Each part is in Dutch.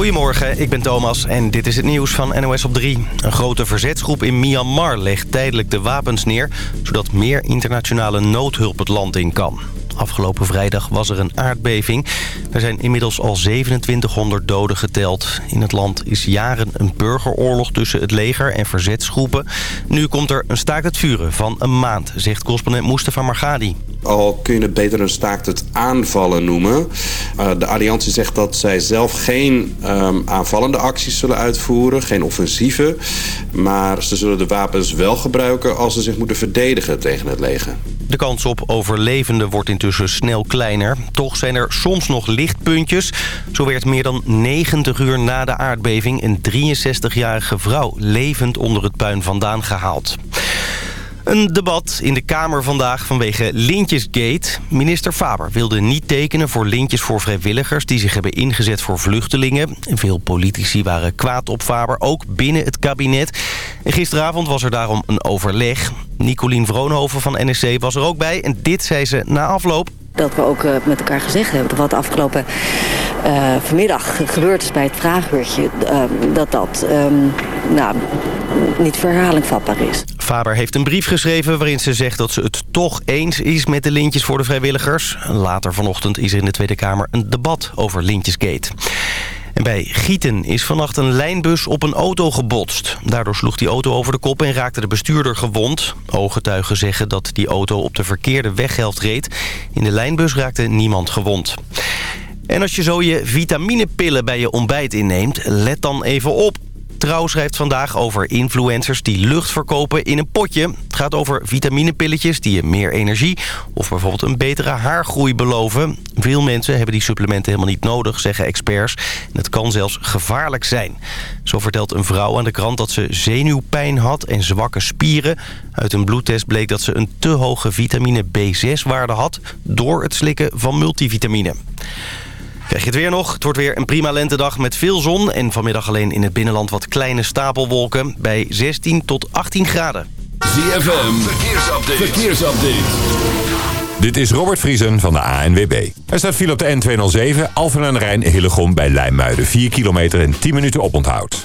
Goedemorgen, ik ben Thomas en dit is het nieuws van NOS op 3. Een grote verzetsgroep in Myanmar legt tijdelijk de wapens neer... zodat meer internationale noodhulp het land in kan. Afgelopen vrijdag was er een aardbeving. Er zijn inmiddels al 2700 doden geteld. In het land is jaren een burgeroorlog tussen het leger en verzetsgroepen. Nu komt er een staakt het vuren van een maand, zegt correspondent Mustafa Margadi. Al kun je het beter een staakt het aanvallen noemen. Uh, de alliantie zegt dat zij zelf geen um, aanvallende acties zullen uitvoeren, geen offensieve. Maar ze zullen de wapens wel gebruiken als ze zich moeten verdedigen tegen het leger. De kans op overlevenden wordt intussen snel kleiner. Toch zijn er soms nog lichtpuntjes. Zo werd meer dan 90 uur na de aardbeving een 63-jarige vrouw levend onder het puin vandaan gehaald. Een debat in de Kamer vandaag vanwege Lintjesgate. Minister Faber wilde niet tekenen voor lintjes voor vrijwilligers... die zich hebben ingezet voor vluchtelingen. Veel politici waren kwaad op Faber, ook binnen het kabinet. En gisteravond was er daarom een overleg. Nicolien Vroonhoven van NSC was er ook bij. En dit zei ze na afloop dat we ook uh, met elkaar gezegd hebben... wat afgelopen uh, vanmiddag gebeurd is bij het vraaguurtje... Uh, dat dat um, nou, niet voor vatbaar is. Faber heeft een brief geschreven waarin ze zegt dat ze het toch eens is... met de lintjes voor de vrijwilligers. Later vanochtend is er in de Tweede Kamer een debat over Lintjesgate. En bij Gieten is vannacht een lijnbus op een auto gebotst. Daardoor sloeg die auto over de kop en raakte de bestuurder gewond. Ooggetuigen zeggen dat die auto op de verkeerde weghelft reed. In de lijnbus raakte niemand gewond. En als je zo je vitaminepillen bij je ontbijt inneemt, let dan even op. Trouw schrijft vandaag over influencers die lucht verkopen in een potje. Het gaat over vitaminepilletjes die je meer energie of bijvoorbeeld een betere haargroei beloven. Veel mensen hebben die supplementen helemaal niet nodig, zeggen experts. En het kan zelfs gevaarlijk zijn. Zo vertelt een vrouw aan de krant dat ze zenuwpijn had en zwakke spieren. Uit een bloedtest bleek dat ze een te hoge vitamine B6-waarde had... door het slikken van multivitamine. Krijg je het weer nog? Het wordt weer een prima lentedag met veel zon... en vanmiddag alleen in het binnenland wat kleine stapelwolken... bij 16 tot 18 graden. ZFM, verkeersupdate. verkeersupdate. Dit is Robert Vriesen van de ANWB. Er staat file op de N207, Alphen aan de Rijn, Hillegom bij Lijmuiden. 4 kilometer en 10 minuten oponthoud.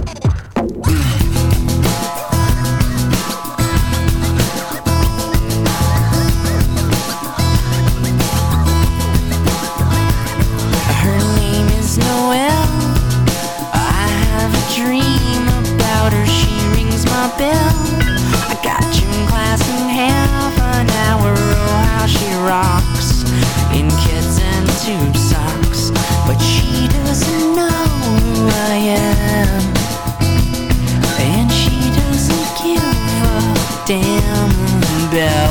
Bell. I got gym class in half an hour. Oh, how she rocks in kids and tube socks. But she doesn't know who I am. And she doesn't give a damn about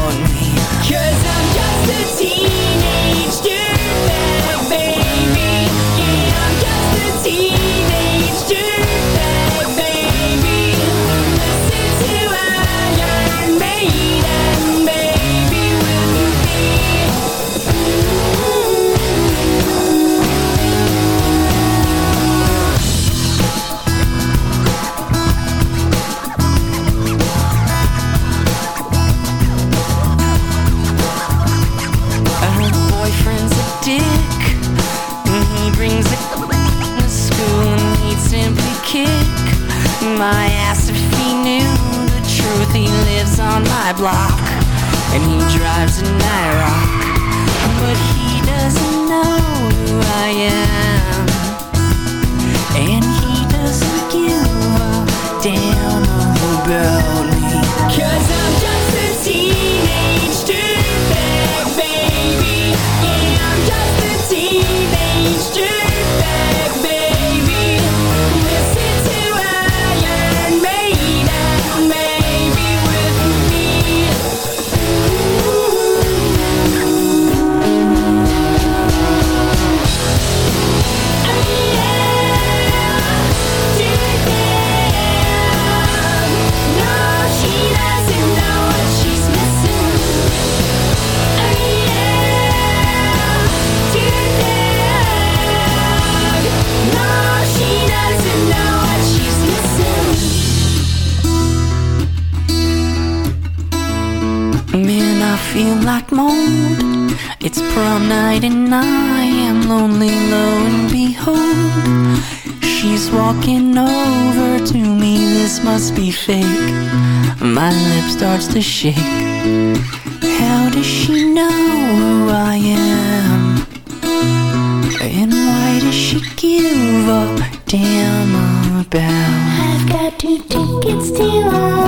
it's too long.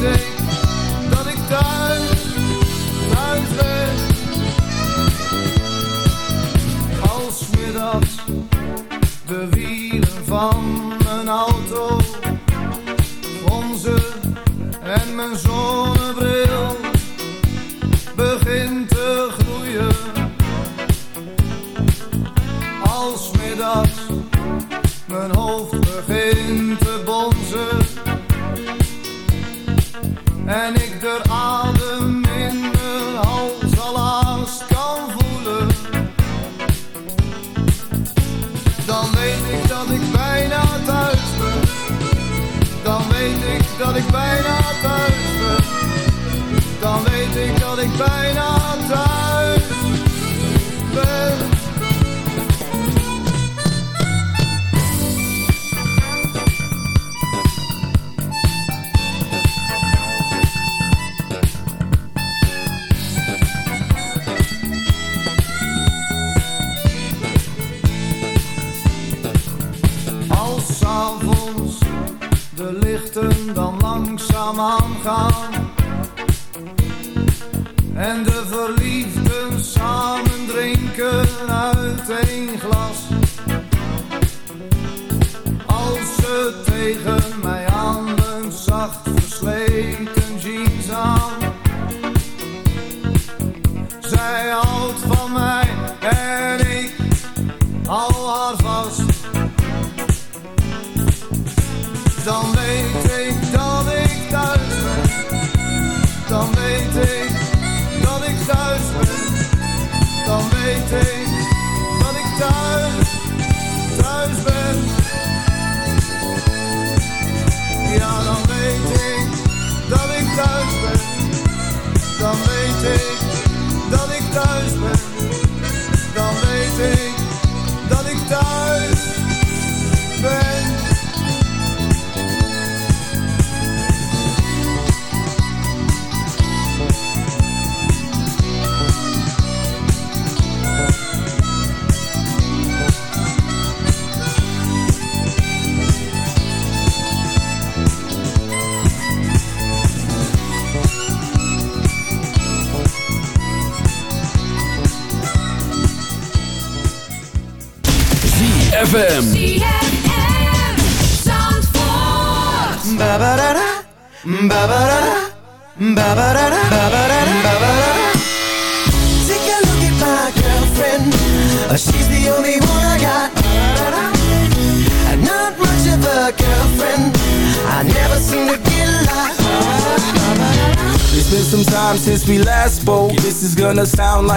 day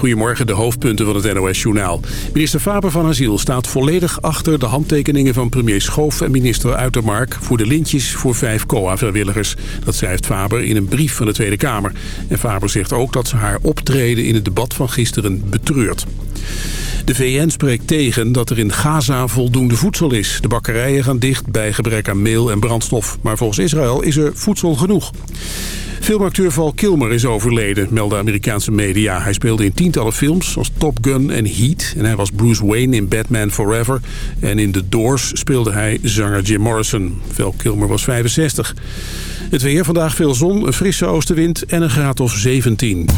Goedemorgen, de hoofdpunten van het NOS-journaal. Minister Faber van Asiel staat volledig achter de handtekeningen van premier Schoof en minister Uitermark voor de lintjes voor vijf COA-vrijwilligers. Dat schrijft Faber in een brief van de Tweede Kamer. En Faber zegt ook dat ze haar optreden in het debat van gisteren betreurt. De VN spreekt tegen dat er in Gaza voldoende voedsel is. De bakkerijen gaan dicht bij gebrek aan meel en brandstof. Maar volgens Israël is er voedsel genoeg. Filmacteur Val Kilmer is overleden, melden Amerikaanse media. Hij speelde in tientallen films als Top Gun en Heat. En hij was Bruce Wayne in Batman Forever. En in The Doors speelde hij zanger Jim Morrison. Val Kilmer was 65. Het weer vandaag veel zon, een frisse oostenwind en een graad of 17.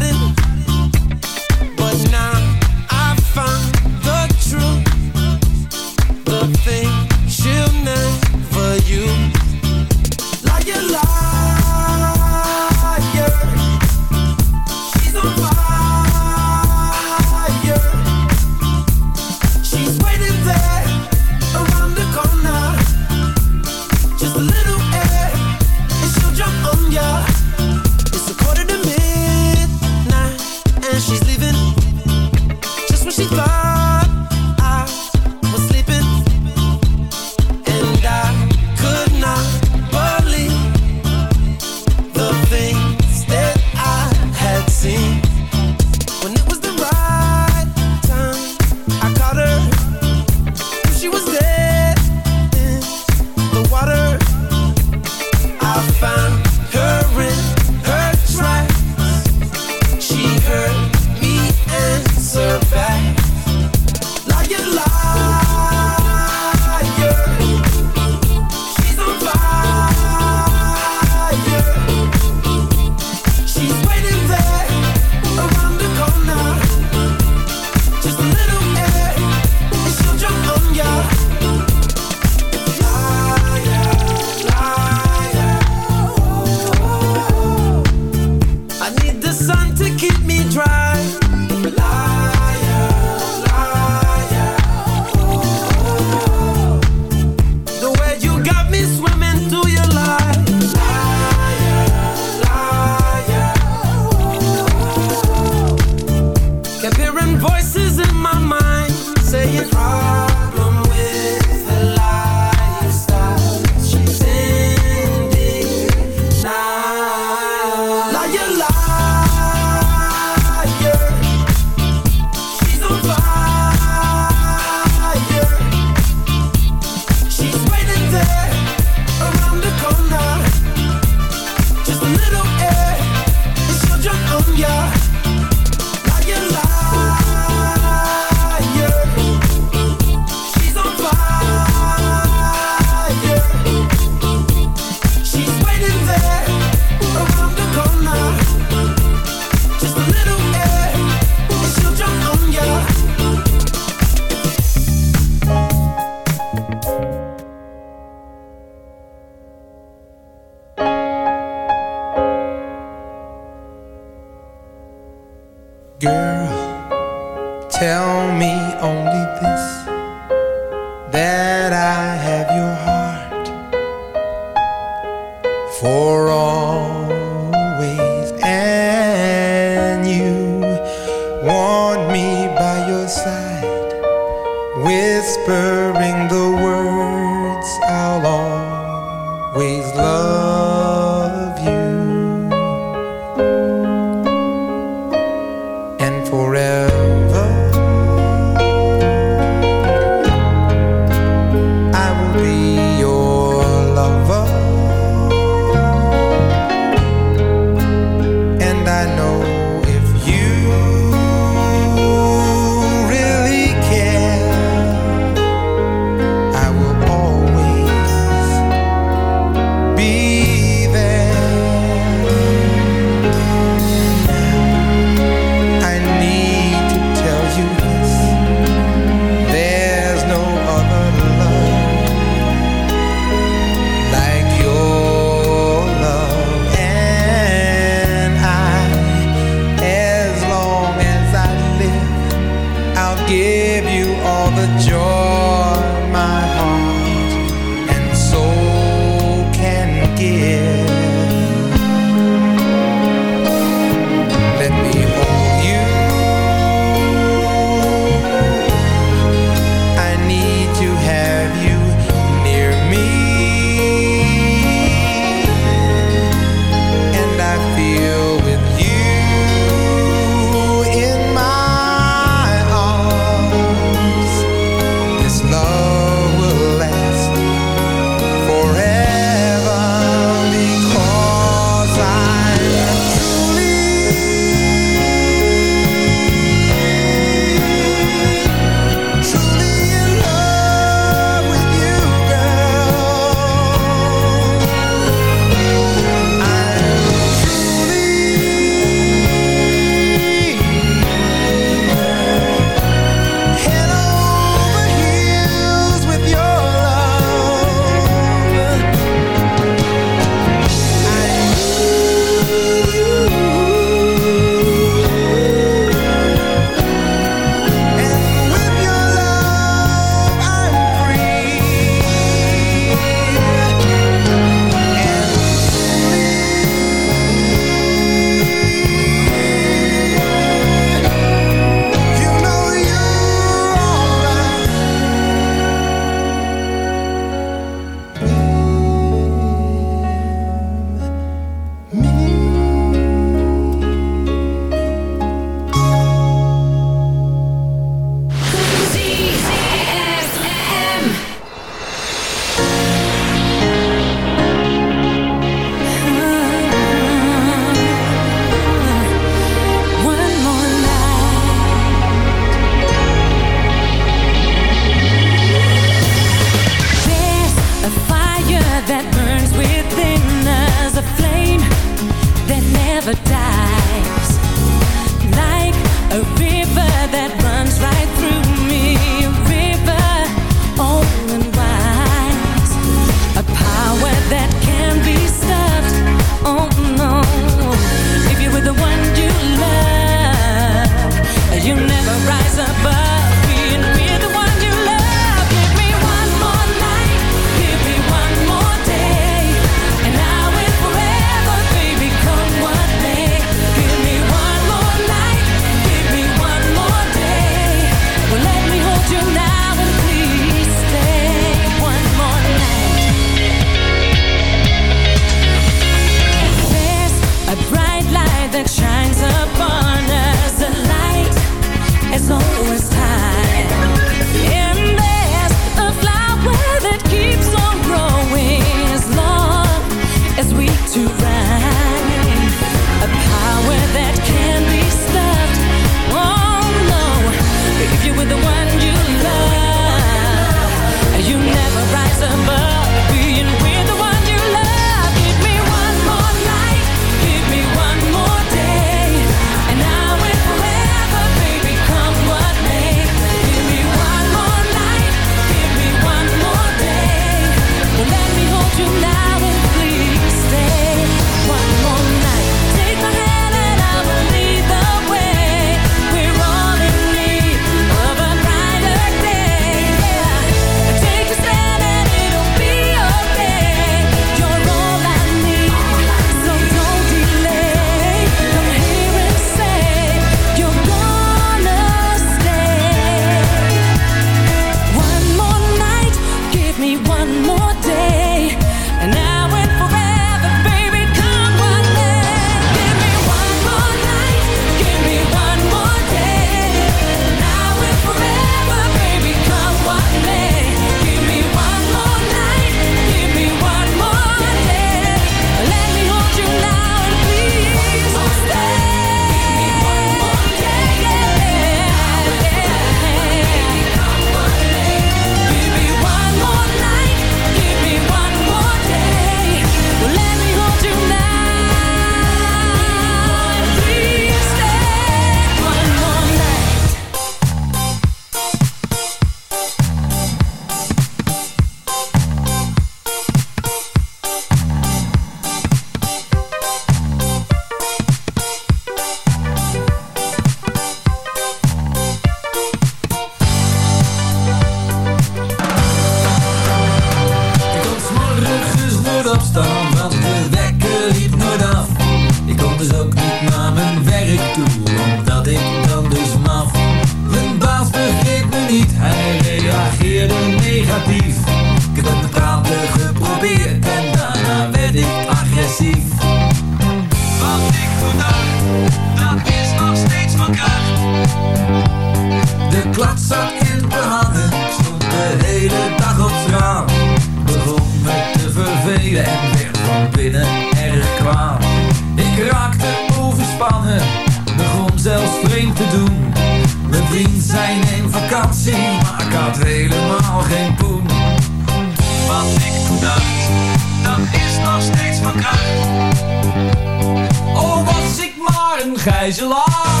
gijzelaar.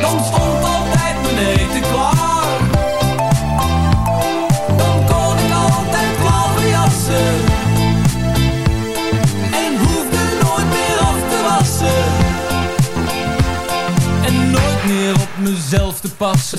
Dan stond altijd mijn eten klaar. Dan kon ik altijd blauwe jassen. En hoefde nooit meer af te wassen. En nooit meer op mezelf te passen.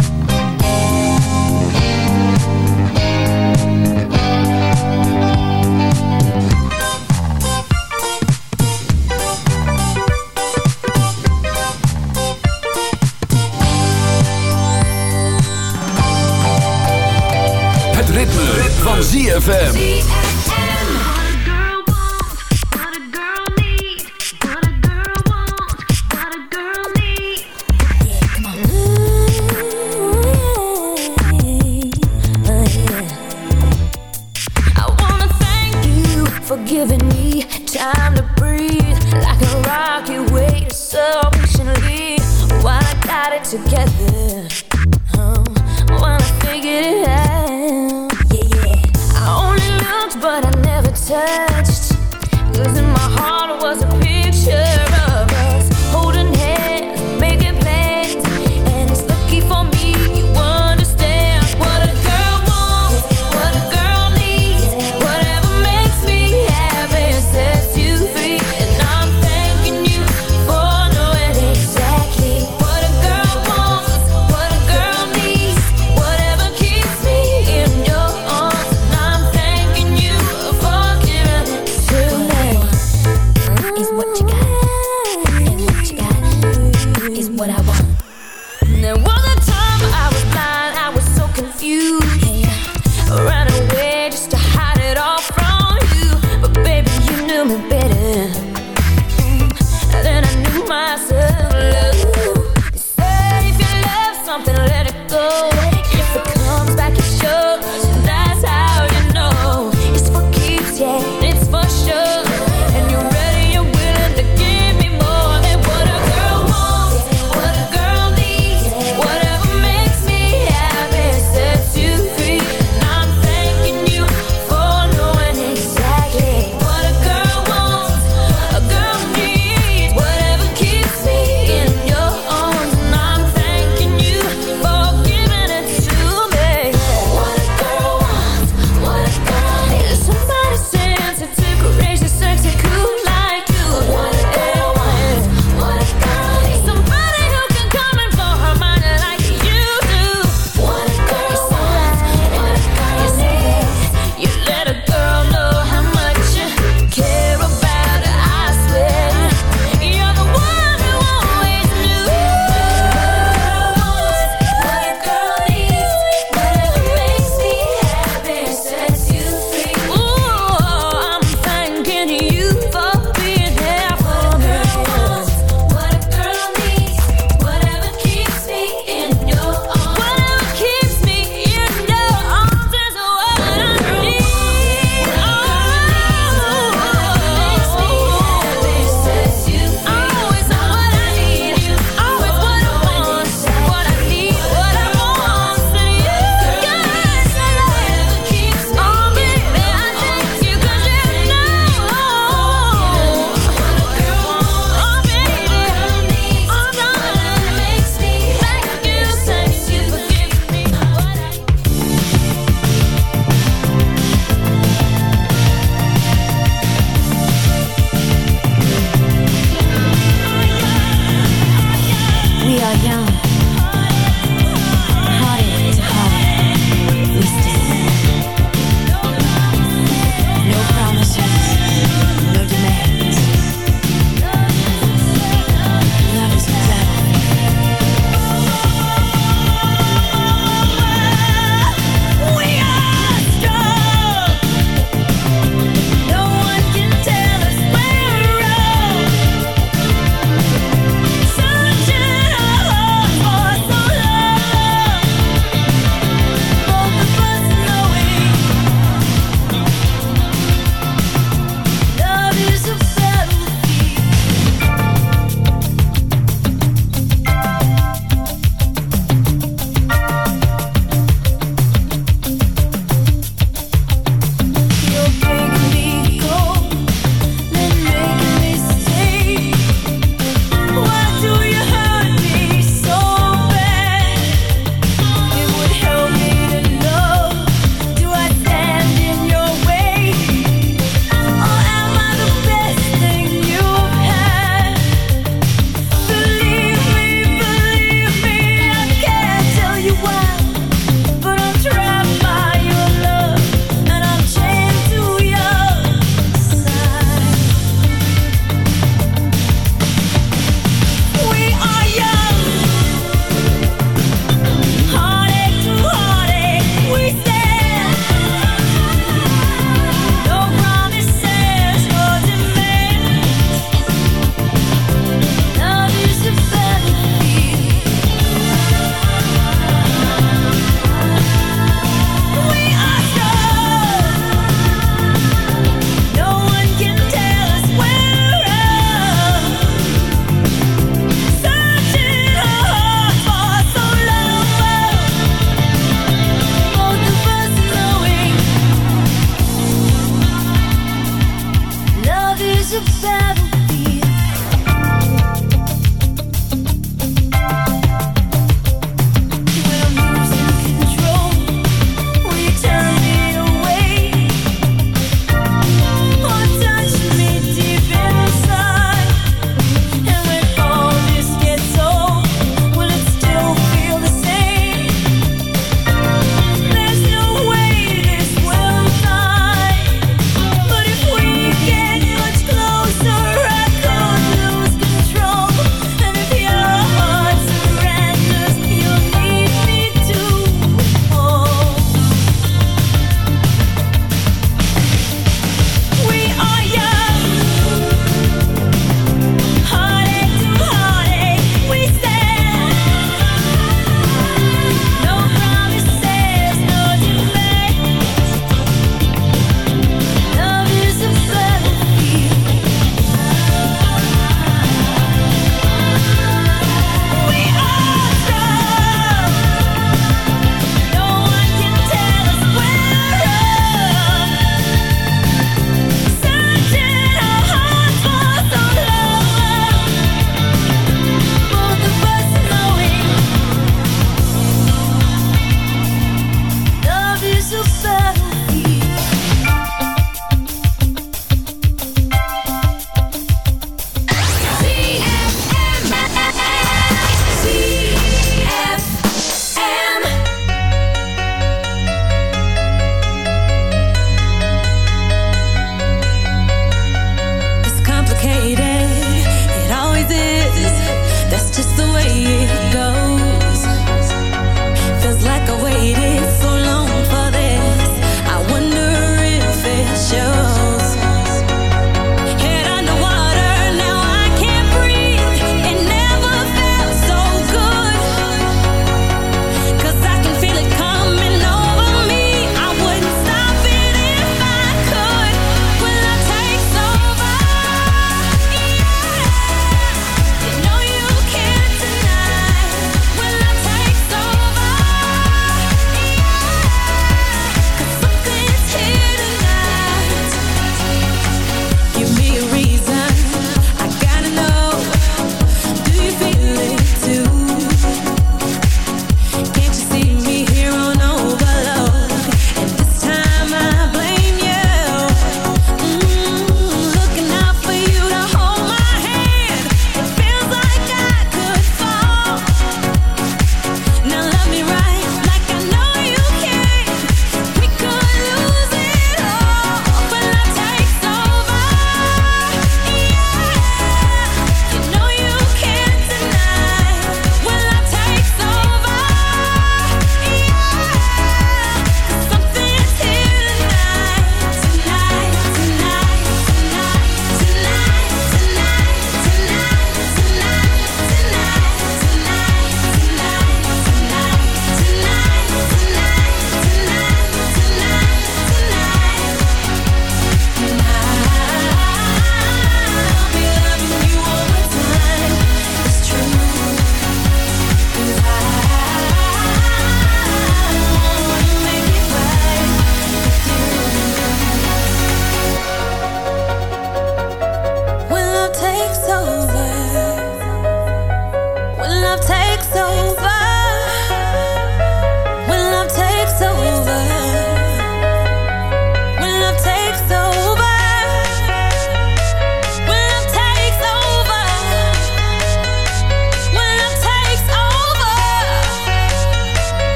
ZFM.